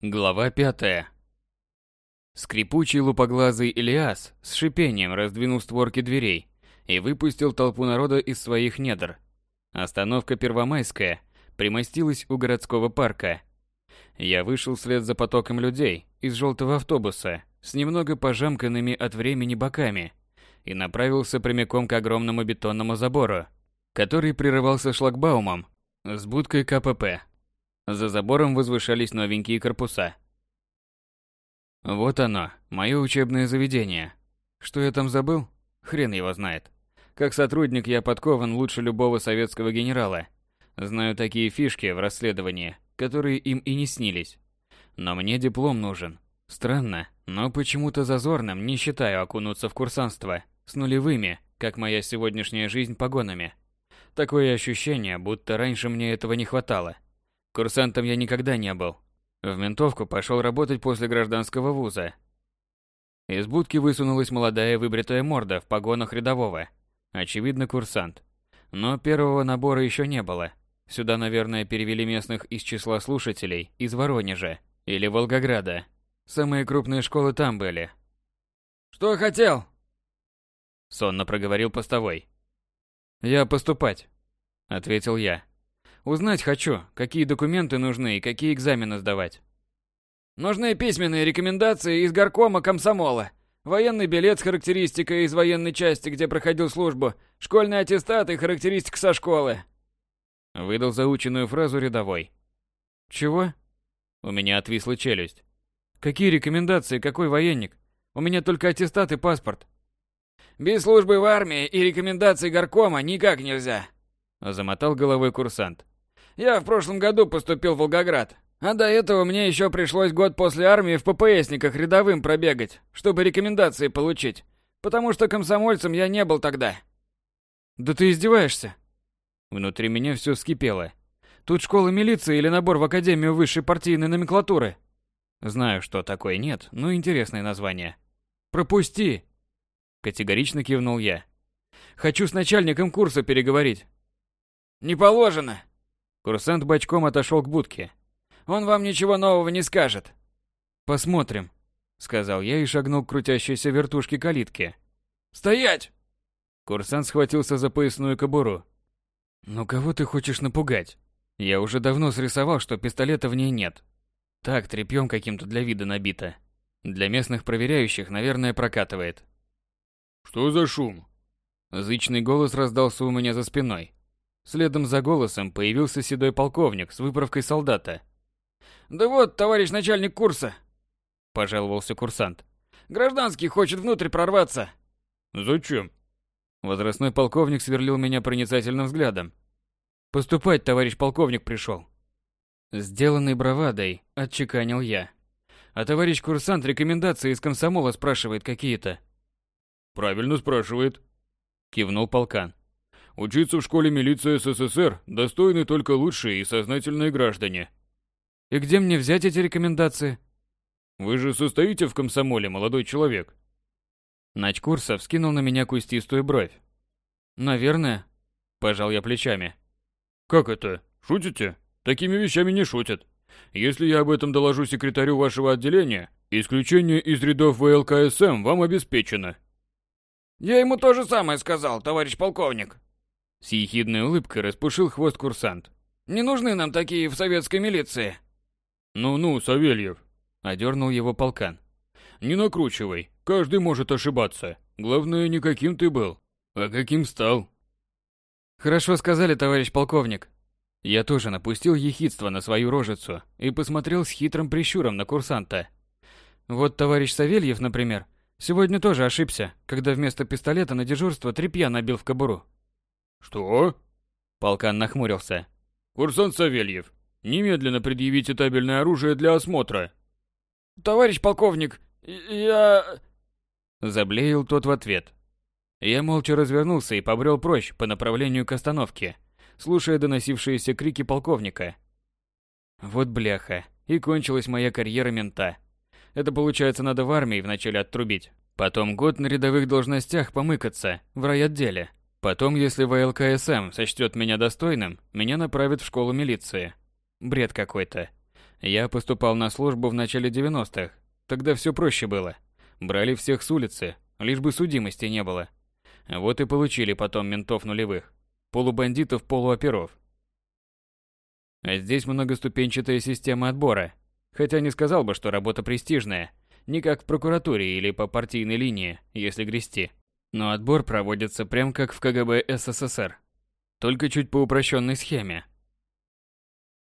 Глава пятая. Скрипучий лупоглазый Илиас с шипением раздвинул створки дверей и выпустил толпу народа из своих недр. Остановка Первомайская примостилась у городского парка. Я вышел вслед за потоком людей из желтого автобуса с немного пожамканными от времени боками и направился прямиком к огромному бетонному забору, который прерывался шлагбаумом с будкой КПП. За забором возвышались новенькие корпуса. Вот оно, мое учебное заведение. Что я там забыл? Хрен его знает. Как сотрудник я подкован лучше любого советского генерала. Знаю такие фишки в расследовании, которые им и не снились. Но мне диплом нужен. Странно, но почему-то зазорным не считаю окунуться в курсантство с нулевыми, как моя сегодняшняя жизнь погонами. Такое ощущение, будто раньше мне этого не хватало. Курсантом я никогда не был. В ментовку пошел работать после гражданского вуза. Из будки высунулась молодая выбритая морда в погонах рядового. Очевидно, курсант. Но первого набора еще не было. Сюда, наверное, перевели местных из числа слушателей из Воронежа или Волгограда. Самые крупные школы там были. «Что хотел?» Сонно проговорил постовой. «Я поступать», — ответил я. Узнать хочу, какие документы нужны и какие экзамены сдавать. Нужны письменные рекомендации из горкома комсомола. Военный билет с характеристикой из военной части, где проходил службу, школьный аттестат и характеристика со школы. Выдал заученную фразу рядовой. Чего? У меня отвисла челюсть. Какие рекомендации, какой военник? У меня только аттестат и паспорт. Без службы в армии и рекомендаций горкома никак нельзя. Замотал головой курсант. Я в прошлом году поступил в Волгоград. А до этого мне еще пришлось год после армии в ППСниках рядовым пробегать, чтобы рекомендации получить. Потому что комсомольцем я не был тогда. Да ты издеваешься? Внутри меня все вскипело. Тут школа милиции или набор в Академию высшей партийной номенклатуры? Знаю, что такое нет, но интересное название. Пропусти! Категорично кивнул я. Хочу с начальником курса переговорить. Не положено. Курсант бочком отошел к будке. Он вам ничего нового не скажет. Посмотрим, сказал я и шагнул к крутящейся вертушке калитки. Стоять! Курсант схватился за поясную кобуру. Ну кого ты хочешь напугать? Я уже давно срисовал, что пистолета в ней нет. Так, тряпьем каким-то для вида набито. Для местных проверяющих, наверное, прокатывает. Что за шум? Зычный голос раздался у меня за спиной. Следом за голосом появился седой полковник с выправкой солдата. «Да вот, товарищ начальник курса!» – пожаловался курсант. «Гражданский хочет внутрь прорваться!» «Зачем?» Возрастной полковник сверлил меня проницательным взглядом. «Поступать, товарищ полковник, пришел». Сделанный бравадой, отчеканил я. А товарищ курсант рекомендации из комсомола спрашивает какие-то. «Правильно спрашивает», – кивнул полкан. Учиться в школе милиции СССР достойны только лучшие и сознательные граждане. И где мне взять эти рекомендации? Вы же состоите в комсомоле, молодой человек. Начкурсов скинул на меня кустистую бровь. Наверное, пожал я плечами. Как это? Шутите? Такими вещами не шутят. Если я об этом доложу секретарю вашего отделения, исключение из рядов ВЛКСМ вам обеспечено. Я ему то же самое сказал, товарищ полковник, с ехидной улыбкой распушил хвост курсант. «Не нужны нам такие в советской милиции!» «Ну-ну, Савельев!» – одернул его полкан. «Не накручивай, каждый может ошибаться. Главное, не каким ты был, а каким стал». «Хорошо сказали, товарищ полковник». Я тоже напустил ехидство на свою рожицу и посмотрел с хитрым прищуром на курсанта. Вот товарищ Савельев, например, сегодня тоже ошибся, когда вместо пистолета на дежурство тряпья набил в кобуру. «Что?» Полкан нахмурился. «Курсант Савельев, немедленно предъявите табельное оружие для осмотра». «Товарищ полковник, я...» Заблеял тот в ответ. Я молча развернулся и побрел прочь по направлению к остановке, слушая доносившиеся крики полковника. Вот бляха, и кончилась моя карьера мента. Это получается надо в армии вначале оттрубить, потом год на рядовых должностях помыкаться в райотделе, Потом, если ВЛКСМ сочтет меня достойным, меня направят в школу милиции. Бред какой-то. Я поступал на службу в начале 90-х. Тогда все проще было. Брали всех с улицы, лишь бы судимости не было. Вот и получили потом ментов нулевых. Полубандитов, полуоперов. А здесь многоступенчатая система отбора. Хотя не сказал бы, что работа престижная. Не как в прокуратуре или по партийной линии, если грести. Но отбор проводится прям как в КГБ СССР. Только чуть по упрощенной схеме.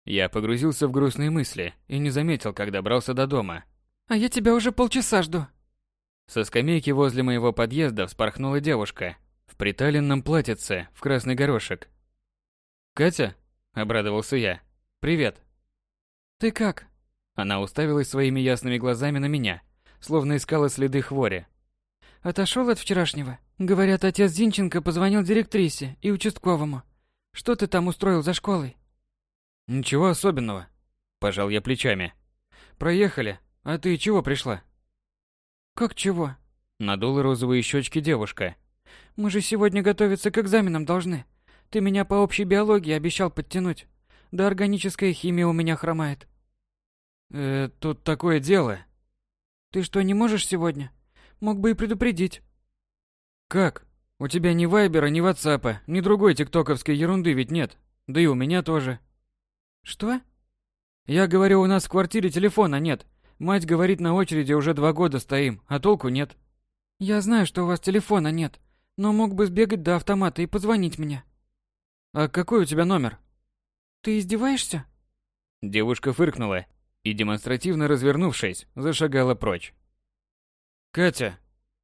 Я погрузился в грустные мысли и не заметил, как добрался до дома. «А я тебя уже полчаса жду». Со скамейки возле моего подъезда вспорхнула девушка в приталенном платьице в красный горошек. «Катя?» – обрадовался я. «Привет». «Ты как?» Она уставилась своими ясными глазами на меня, словно искала следы хвори. Отошел от вчерашнего? Говорят, отец Зинченко позвонил директрисе и участковому. Что ты там устроил за школой? Ничего особенного. Пожал я плечами. Проехали. А ты чего пришла? Как чего? Надула розовые щечки девушка. Мы же сегодня готовиться к экзаменам должны. Ты меня по общей биологии обещал подтянуть. Да органическая химия у меня хромает. Э, тут такое дело. Ты что, не можешь сегодня? Мог бы и предупредить. Как? У тебя ни вайбера, ни ватсапа, ни другой тиктоковской ерунды ведь нет. Да и у меня тоже. Что? Я говорю, у нас в квартире телефона нет. Мать говорит, на очереди уже два года стоим, а толку нет. Я знаю, что у вас телефона нет, но мог бы сбегать до автомата и позвонить мне. А какой у тебя номер? Ты издеваешься? Девушка фыркнула и, демонстративно развернувшись, зашагала прочь. «Катя!»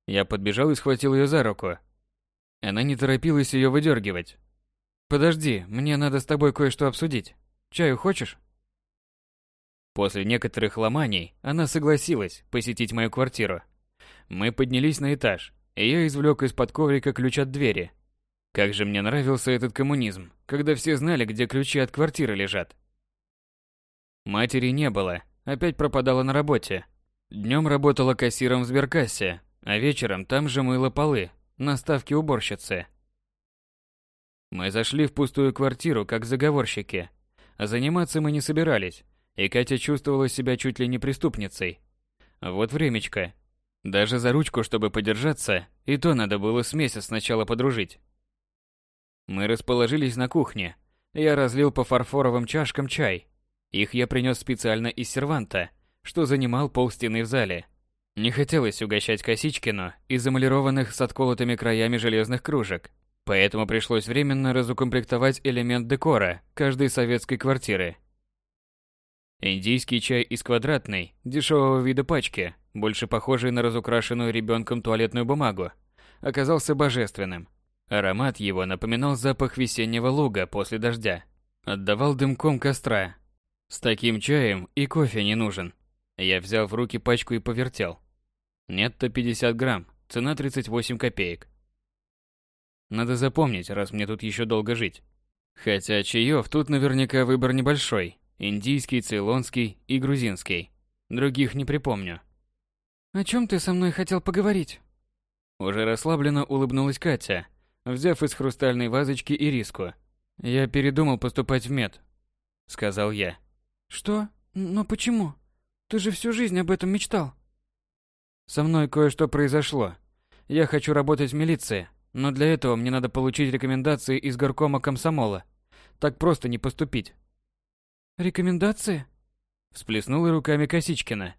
Я подбежал и схватил ее за руку. Она не торопилась ее выдергивать. «Подожди, мне надо с тобой кое-что обсудить. Чаю хочешь?» После некоторых ломаний она согласилась посетить мою квартиру. Мы поднялись на этаж, и я извлек из-под коврика ключ от двери. Как же мне нравился этот коммунизм, когда все знали, где ключи от квартиры лежат. Матери не было, опять пропадала на работе. Днем работала кассиром в сберкассе, а вечером там же мыла полы, на ставке уборщицы. Мы зашли в пустую квартиру, как заговорщики. А заниматься мы не собирались, и Катя чувствовала себя чуть ли не преступницей. Вот времечко. Даже за ручку, чтобы подержаться, и то надо было с месяц сначала подружить. Мы расположились на кухне. Я разлил по фарфоровым чашкам чай. Их я принес специально из серванта, что занимал полстены в зале. Не хотелось угощать Косичкину из эмалированных с отколотыми краями железных кружек, поэтому пришлось временно разукомплектовать элемент декора каждой советской квартиры. Индийский чай из квадратной, дешевого вида пачки, больше похожей на разукрашенную ребенком туалетную бумагу, оказался божественным. Аромат его напоминал запах весеннего луга после дождя. Отдавал дымком костра. С таким чаем и кофе не нужен. Я взял в руки пачку и повертел. Нет-то 50 грамм, цена 38 копеек. Надо запомнить, раз мне тут еще долго жить. Хотя чаев тут наверняка выбор небольшой. Индийский, цейлонский и грузинский. Других не припомню. О чем ты со мной хотел поговорить? Уже расслабленно улыбнулась Катя, взяв из хрустальной вазочки ириску. Я передумал поступать в мед, сказал я. Что? Но почему? Ты же всю жизнь об этом мечтал. Со мной кое-что произошло. Я хочу работать в милиции, но для этого мне надо получить рекомендации из горкома комсомола. Так просто не поступить. Рекомендации? Всплеснула руками Косичкина.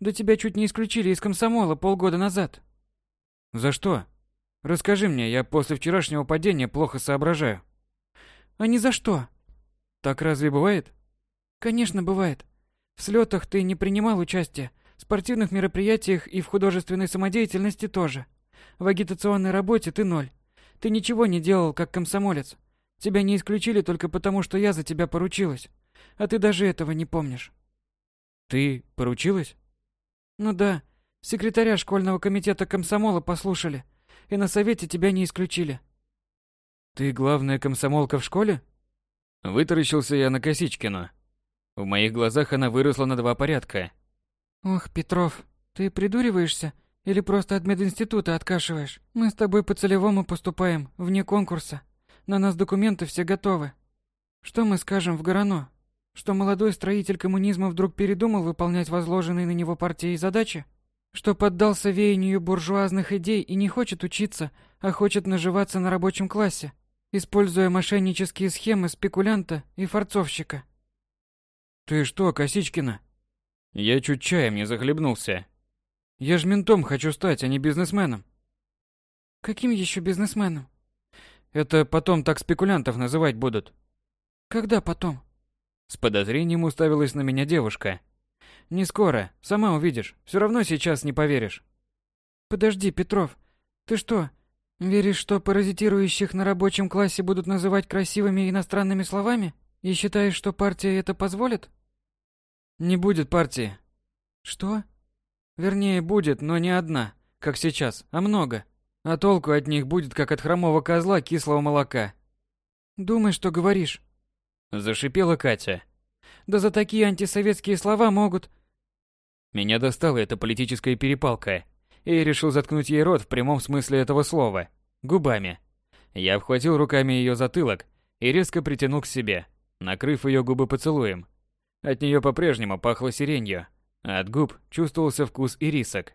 Да тебя чуть не исключили из комсомола полгода назад. За что? Расскажи мне, я после вчерашнего падения плохо соображаю. А ни за что. Так разве бывает? Конечно, бывает. В слетах ты не принимал участия, в спортивных мероприятиях и в художественной самодеятельности тоже. В агитационной работе ты ноль. Ты ничего не делал, как комсомолец. Тебя не исключили только потому, что я за тебя поручилась. А ты даже этого не помнишь. Ты поручилась? Ну да. Секретаря школьного комитета комсомола послушали. И на совете тебя не исключили. Ты главная комсомолка в школе? Вытаращился я на Косичкину. В моих глазах она выросла на два порядка. Ох, Петров, ты придуриваешься или просто от мединститута откашиваешь? Мы с тобой по целевому поступаем, вне конкурса. На нас документы все готовы. Что мы скажем в Горано? Что молодой строитель коммунизма вдруг передумал выполнять возложенные на него партией задачи? Что поддался веянию буржуазных идей и не хочет учиться, а хочет наживаться на рабочем классе, используя мошеннические схемы спекулянта и форцовщика? Ты что, Косичкина? Я чуть чаем не захлебнулся. Я ж ментом хочу стать, а не бизнесменом. Каким еще бизнесменом? Это потом так спекулянтов называть будут. Когда потом? С подозрением уставилась на меня девушка. Не скоро, сама увидишь. Все равно сейчас не поверишь. Подожди, Петров. Ты что, веришь, что паразитирующих на рабочем классе будут называть красивыми иностранными словами? И считаешь, что партия это позволит? Не будет партии. Что? Вернее, будет, но не одна, как сейчас, а много. А толку от них будет, как от хромого козла кислого молока. Думай, что говоришь. Зашипела Катя. Да за такие антисоветские слова могут... Меня достала эта политическая перепалка, и я решил заткнуть ей рот в прямом смысле этого слова. Губами. Я обхватил руками ее затылок и резко притянул к себе, накрыв ее губы поцелуем. От нее по-прежнему пахло сиренью, а от губ чувствовался вкус ирисок.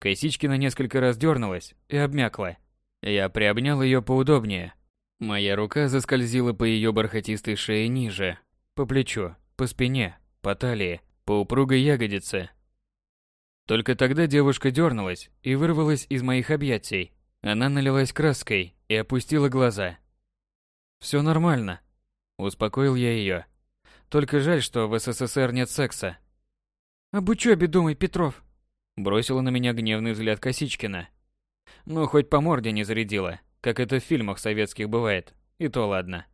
Косичкина несколько раз дернулась и обмякла. Я приобнял ее поудобнее. Моя рука заскользила по ее бархатистой шее ниже, по плечу, по спине, по талии, по упругой ягодице. Только тогда девушка дернулась и вырвалась из моих объятий. Она налилась краской и опустила глаза. «Все нормально», – успокоил я ее. «Только жаль, что в СССР нет секса». «Об учебе думай, Петров», – бросила на меня гневный взгляд Косичкина. Ну, хоть по морде не зарядила, как это в фильмах советских бывает, и то ладно.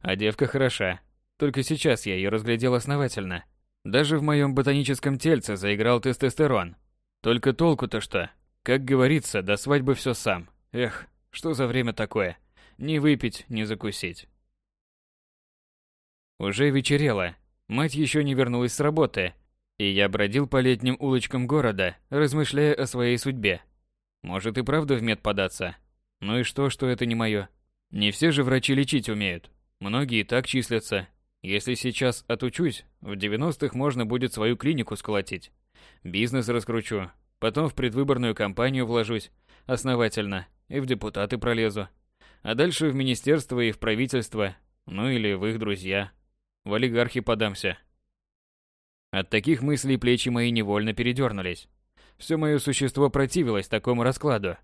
А девка хороша, только сейчас я ее разглядел основательно. Даже в моем ботаническом тельце заиграл тестостерон. Только толку-то что? Как говорится, до свадьбы все сам. Эх, что за время такое? Ни выпить, ни закусить. Уже вечерело. Мать еще не вернулась с работы, и я бродил по летним улочкам города, размышляя о своей судьбе. Может и правда в мед податься? Ну и что, что это не мое? Не все же врачи лечить умеют. Многие так числятся, если сейчас отучусь, в 90-х можно будет свою клинику сколотить. Бизнес раскручу, потом в предвыборную кампанию вложусь основательно и в депутаты пролезу. А дальше в министерство и в правительство, ну или в их друзья. В олигархи подамся. От таких мыслей плечи мои невольно передернулись. Все мое существо противилось такому раскладу.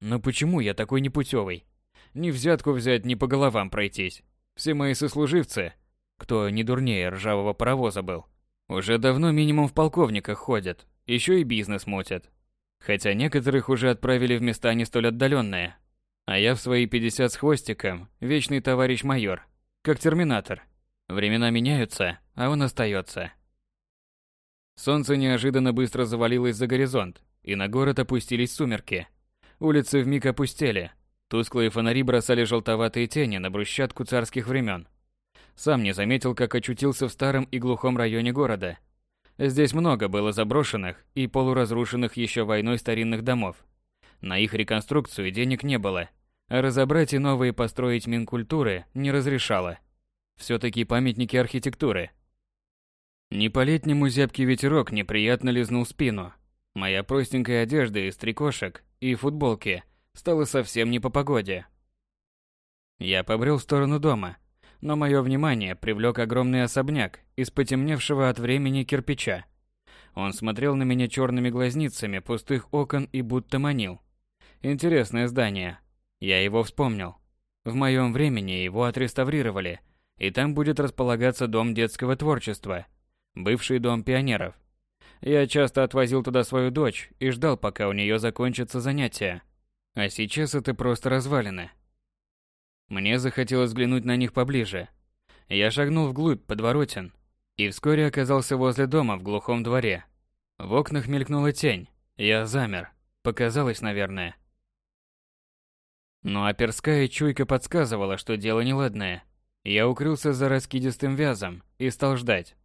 Но почему я такой непутевый? Ни взятку взять, ни по головам пройтись. Все мои сослуживцы кто не дурнее ржавого паровоза был. Уже давно минимум в полковниках ходят, еще и бизнес мутят. Хотя некоторых уже отправили в места не столь отдаленные. А я в свои 50 с хвостиком, вечный товарищ майор, как терминатор. Времена меняются, а он остается. Солнце неожиданно быстро завалилось за горизонт, и на город опустились сумерки. Улицы вмиг опустели. Тусклые фонари бросали желтоватые тени на брусчатку царских времен. Сам не заметил, как очутился в старом и глухом районе города. Здесь много было заброшенных и полуразрушенных еще войной старинных домов. На их реконструкцию денег не было, а разобрать и новые построить Минкультуры не разрешало. Все-таки памятники архитектуры. Не по-летнему зябкий ветерок неприятно лизнул спину. Моя простенькая одежда из трикошек и футболки стала совсем не по погоде. Я побрел в сторону дома, но мое внимание привлек огромный особняк из потемневшего от времени кирпича. Он смотрел на меня черными глазницами пустых окон и будто манил. Интересное здание. Я его вспомнил. В моем времени его отреставрировали, и там будет располагаться дом детского творчества, бывший дом пионеров. Я часто отвозил туда свою дочь и ждал, пока у нее закончатся занятия. А сейчас это просто развалины. Мне захотелось взглянуть на них поближе. Я шагнул вглубь подворотен и вскоре оказался возле дома в глухом дворе. В окнах мелькнула тень. Я замер. Показалось, наверное. Но оперская чуйка подсказывала, что дело неладное. Я укрылся за раскидистым вязом и стал ждать.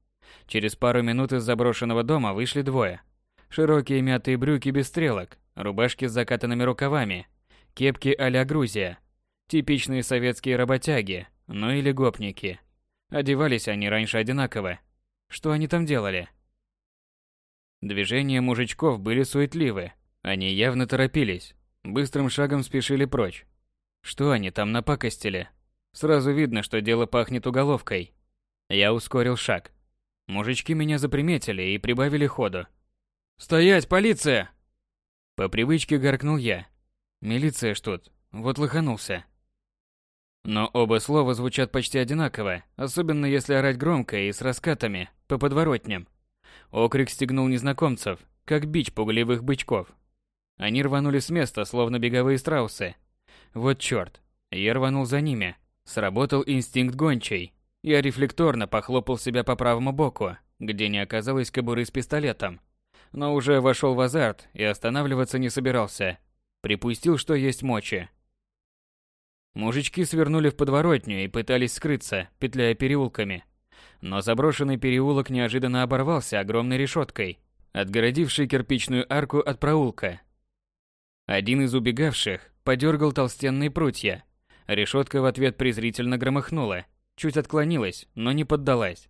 Через пару минут из заброшенного дома вышли двое. Широкие мятые брюки без стрелок, рубашки с закатанными рукавами, кепки а-ля Грузия, Типичные советские работяги, ну или гопники. Одевались они раньше одинаково. Что они там делали? Движения мужичков были суетливы. Они явно торопились. Быстрым шагом спешили прочь. Что они там напакостили? Сразу видно, что дело пахнет уголовкой. Я ускорил шаг. Мужички меня заприметили и прибавили ходу. «Стоять, полиция!» По привычке гаркнул я. Милиция ж тут, вот лоханулся. Но оба слова звучат почти одинаково, особенно если орать громко и с раскатами, по подворотням. Окрик стегнул незнакомцев, как бич пугливых бычков. Они рванули с места, словно беговые страусы. Вот чёрт, я рванул за ними. Сработал инстинкт гончей. Я рефлекторно похлопал себя по правому боку, где не оказалось кобуры с пистолетом. Но уже вошел в азарт и останавливаться не собирался. Припустил, что есть мочи. Мужички свернули в подворотню и пытались скрыться, петляя переулками. Но заброшенный переулок неожиданно оборвался огромной решеткой, отгородившей кирпичную арку от проулка. Один из убегавших подергал толстенные прутья. Решетка в ответ презрительно громыхнула, чуть отклонилась, но не поддалась.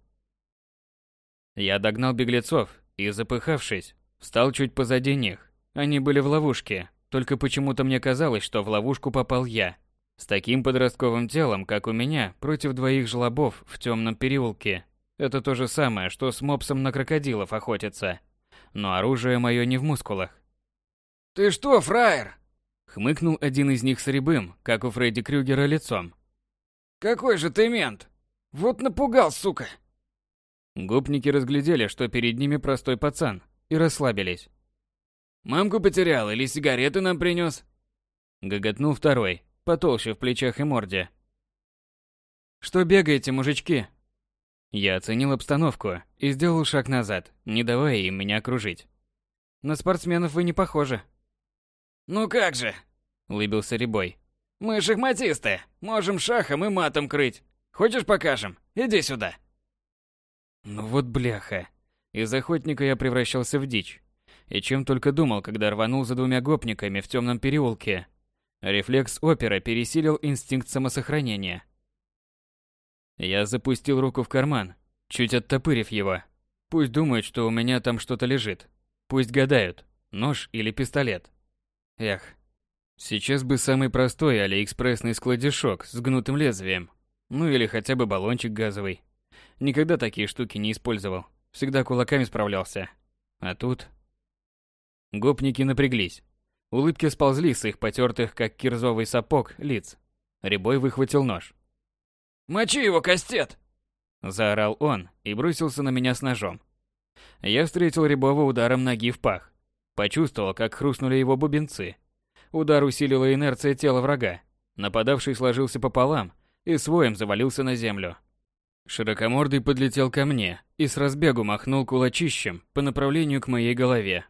Я догнал беглецов и, запыхавшись, встал чуть позади них. Они были в ловушке, только почему-то мне казалось, что в ловушку попал я. С таким подростковым телом, как у меня, против двоих жлобов в темном переулке. Это то же самое, что с мопсом на крокодилов охотиться. Но оружие мое не в мускулах. «Ты что, фраер?» Хмыкнул один из них с рябым, как у Фредди Крюгера, лицом. «Какой же ты мент! Вот напугал, сука!» Гопники разглядели, что перед ними простой пацан, и расслабились. «Мамку потерял или сигареты нам принес?» Гоготнул второй, потолще в плечах и морде. «Что бегаете, мужички?» Я оценил обстановку и сделал шаг назад, не давая им меня окружить. «На спортсменов вы не похожи». «Ну как же?» – улыбился Рябой. «Мы шахматисты, можем шахом и матом крыть. Хочешь покажем? Иди сюда». Ну вот бляха. Из охотника я превращался в дичь. И чем только думал, когда рванул за двумя гопниками в темном переулке. Рефлекс опера пересилил инстинкт самосохранения. Я запустил руку в карман, чуть оттопырив его. Пусть думают, что у меня там что-то лежит. Пусть гадают, нож или пистолет. Эх, сейчас бы самый простой алиэкспрессный складишок с гнутым лезвием. Ну или хотя бы баллончик газовый. Никогда такие штуки не использовал. Всегда кулаками справлялся. А тут... Гопники напряглись. Улыбки сползли с их потертых, как кирзовый сапог, лиц. Рябой выхватил нож. «Мочи его, кастет!» Заорал он и бросился на меня с ножом. Я встретил Рябова ударом ноги в пах. Почувствовал, как хрустнули его бубенцы. Удар усилила инерция тела врага. Нападавший сложился пополам и своим завалился на землю. Широкомордый подлетел ко мне и с разбегу махнул кулачищем по направлению к моей голове.